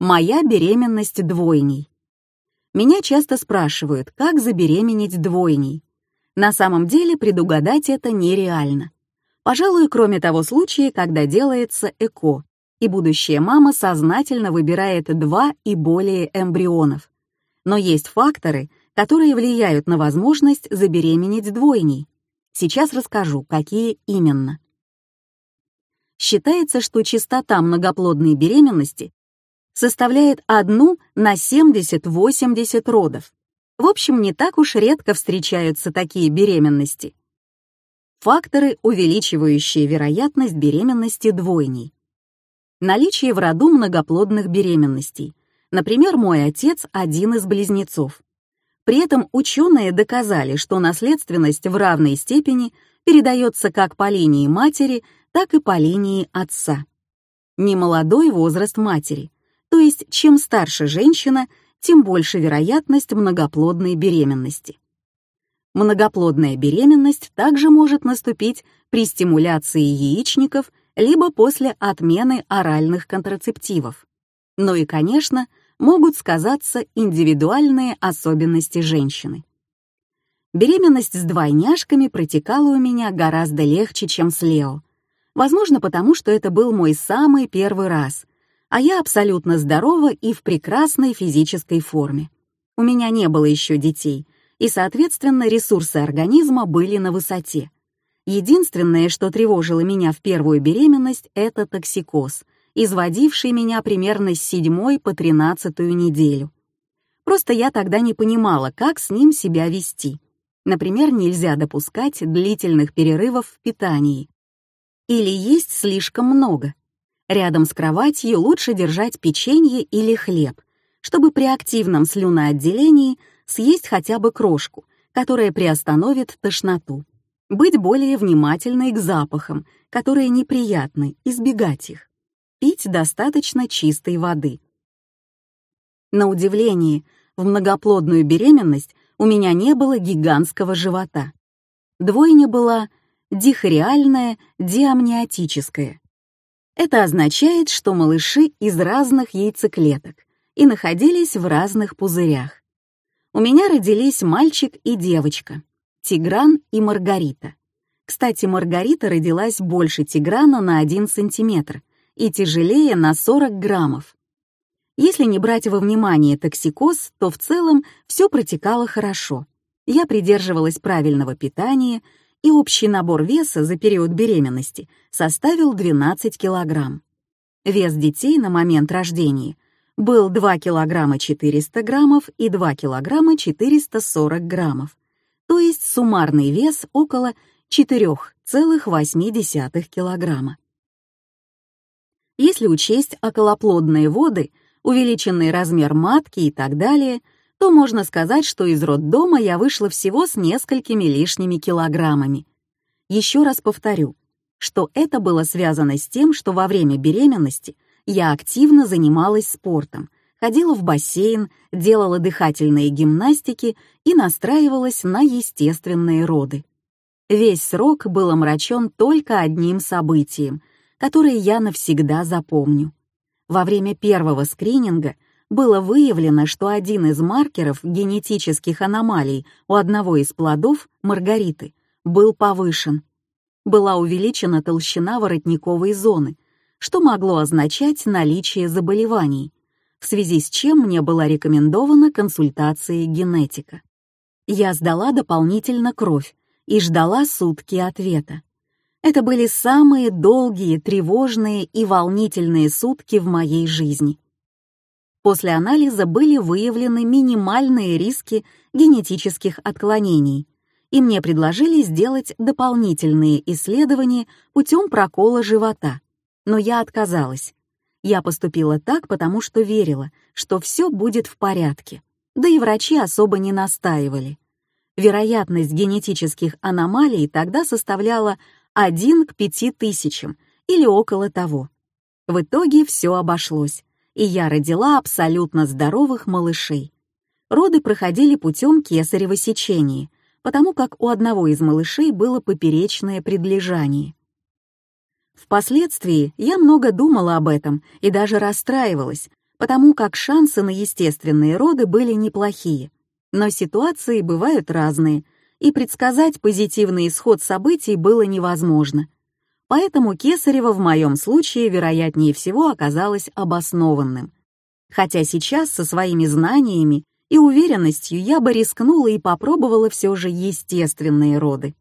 Моя беременность двойней. Меня часто спрашивают, как забеременеть двойней. На самом деле предугадать это нереально. Пожалуй, кроме того случая, когда делается ЭКО, и будущая мама сознательно выбирает два и более эмбрионов. Но есть факторы, которые влияют на возможность забеременеть двойней. Сейчас расскажу, какие именно. Считается, что частота многоплодной беременности составляет одну на 70-80 родов. В общем, не так уж редко встречаются такие беременности. Факторы, увеличивающие вероятность беременности двойней. Наличие в роду многоплодных беременностей. Например, мой отец один из близнецов. При этом ученые доказали, что наследственность в равной степени передается как по линии матери, так и по линии отца. Немолодой возраст матери, то есть чем старше женщина, тем больше вероятность многоплодной беременности. Многоплодная беременность также может наступить при стимуляции яичников либо после отмены оральных контрацептивов. Ну и, конечно, могут сказаться индивидуальные особенности женщины. Беременность с двойняшками протекала у меня гораздо легче, чем с Лео. Возможно, потому что это был мой самый первый раз, а я абсолютно здорова и в прекрасной физической форме. У меня не было еще детей, и, соответственно, ресурсы организма были на высоте. Единственное, что тревожило меня в первую беременность, это токсикоз, изводивший меня примерно с седьмой по тринадцатую неделю. Просто я тогда не понимала, как с ним себя вести. Например, нельзя допускать длительных перерывов в питании. Или есть слишком много. Рядом с кроватью лучше держать печенье или хлеб, чтобы при активном слюноотделении съесть хотя бы крошку, которая приостановит тошноту. Быть более внимательной к запахам, которые неприятны, избегать их. Пить достаточно чистой воды. На удивление, в многоплодную беременность у меня не было гигантского живота. Двойня была дихориальная, диамниотическая, это означает, что малыши из разных яйцеклеток и находились в разных пузырях. У меня родились мальчик и девочка, Тигран и Маргарита. Кстати, Маргарита родилась больше Тиграна на 1 сантиметр и тяжелее на 40 граммов. Если не брать во внимание токсикоз, то в целом все протекало хорошо. Я придерживалась правильного питания и общий набор веса за период беременности составил 12 килограмм. Вес детей на момент рождения был 2 килограмма 400 граммов и 2 килограмма 440 граммов, то есть суммарный вес около 4,8 килограмма. Если учесть околоплодные воды, увеличенный размер матки и так далее — то можно сказать, что из роддома я вышла всего с несколькими лишними килограммами. Еще раз повторю, что это было связано с тем, что во время беременности я активно занималась спортом, ходила в бассейн, делала дыхательные гимнастики и настраивалась на естественные роды. Весь срок был омрачен только одним событием, которое я навсегда запомню. Во время первого скрининга — было выявлено, что один из маркеров генетических аномалий у одного из плодов, Маргариты, был повышен. Была увеличена толщина воротниковой зоны, что могло означать наличие заболеваний, в связи с чем мне была рекомендована консультация генетика. Я сдала дополнительно кровь и ждала сутки ответа. Это были самые долгие, тревожные и волнительные сутки в моей жизни. После анализа были выявлены минимальные риски генетических отклонений, и мне предложили сделать дополнительные исследования путем прокола живота. Но я отказалась. Я поступила так, потому что верила, что все будет в порядке. Да и врачи особо не настаивали. Вероятность генетических аномалий тогда составляла 1 к 5 тысячам или около того. В итоге все обошлось и я родила абсолютно здоровых малышей. Роды проходили путем кесарево сечения, потому как у одного из малышей было поперечное предлежание. Впоследствии я много думала об этом и даже расстраивалась, потому как шансы на естественные роды были неплохие. Но ситуации бывают разные, и предсказать позитивный исход событий было невозможно. Поэтому кесарево в моем случае, вероятнее всего, оказалось обоснованным. Хотя сейчас со своими знаниями и уверенностью я бы рискнула и попробовала все же естественные роды.